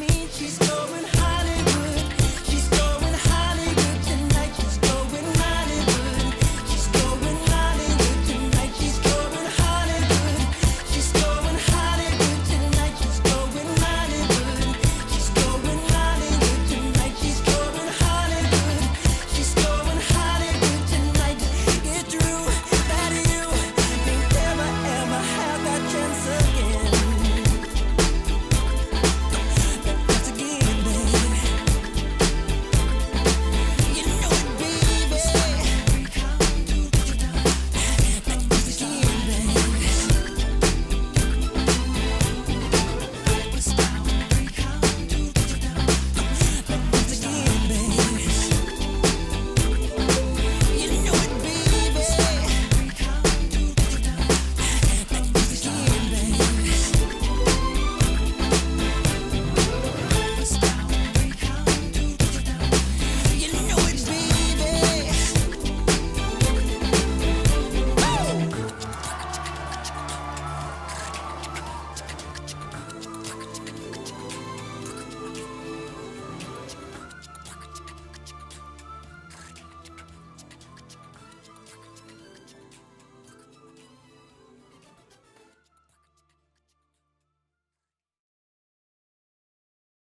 me, she's going.